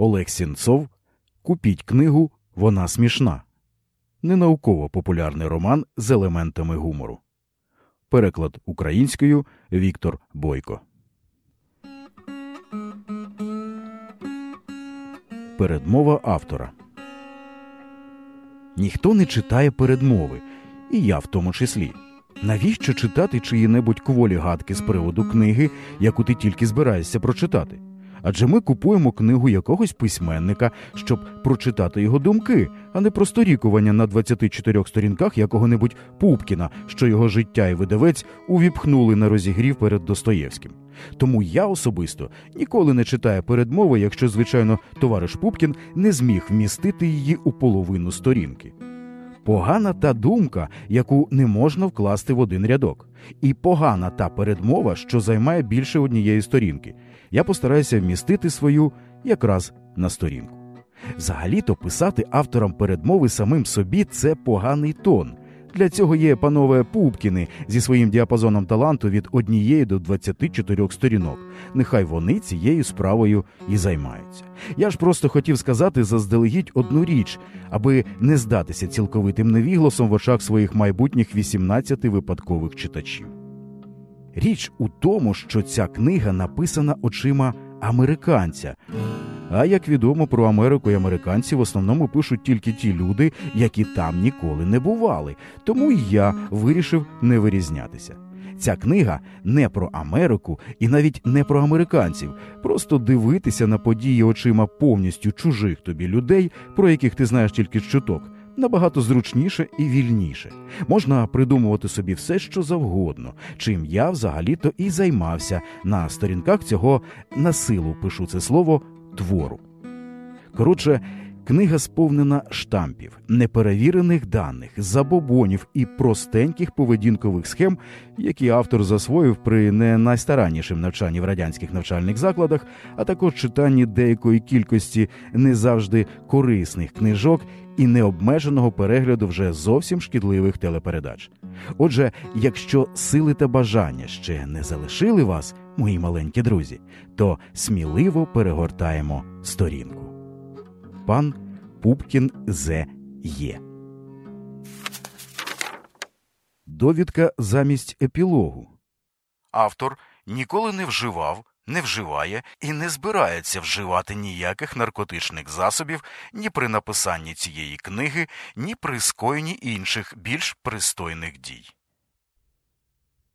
Олег Сінцов. Купіть книгу Вона смішна. Ненауково популярний роман з елементами гумору. Переклад українською Віктор Бойко. Передмова автора. Ніхто не читає передмови, і я в тому числі. Навіщо читати чиї-небудь кволі гадки з приводу книги, яку ти тільки збираєшся прочитати? Адже ми купуємо книгу якогось письменника, щоб прочитати його думки, а не просторікування на 24 сторінках якого-небудь Пупкіна, що його життя і видавець увіпхнули на розігрів перед Достоєвським. Тому я особисто ніколи не читаю передмови, якщо, звичайно, товариш Пупкін не зміг вмістити її у половину сторінки. Погана та думка, яку не можна вкласти в один рядок, і погана та передмова, що займає більше однієї сторінки. Я постараюся вмістити свою якраз на сторінку. Взагалі-то писати авторам передмови самим собі це поганий тон. Для цього є панове Пупкіни зі своїм діапазоном таланту від однієї до 24 сторінок. Нехай вони цією справою і займаються. Я ж просто хотів сказати заздалегідь одну річ, аби не здатися цілковитим невігласом в очах своїх майбутніх 18 випадкових читачів. Річ у тому, що ця книга написана очима американця. А як відомо про Америку і американців в основному пишуть тільки ті люди, які там ніколи не бували. Тому і я вирішив не вирізнятися. Ця книга не про Америку і навіть не про американців. Просто дивитися на події очима повністю чужих тобі людей, про яких ти знаєш тільки чуток. Набагато зручніше і вільніше. Можна придумувати собі все, що завгодно, чим я взагалі-то і займався на сторінках цього на силу пишу це слово твору. Коротше, книга сповнена штампів, неперевірених даних, забобонів і простеньких поведінкових схем, які автор засвоїв при не найстараннішим навчанні в радянських навчальних закладах, а також читанні деякої кількості не завжди корисних книжок і необмеженого перегляду вже зовсім шкідливих телепередач. Отже, якщо сили та бажання ще не залишили вас, мої маленькі друзі, то сміливо перегортаємо сторінку. Пан Пупкін З. Є. Довідка замість епілогу. Автор ніколи не вживав, не вживає і не збирається вживати ніяких наркотичних засобів ні при написанні цієї книги, ні при скоєнні інших більш пристойних дій.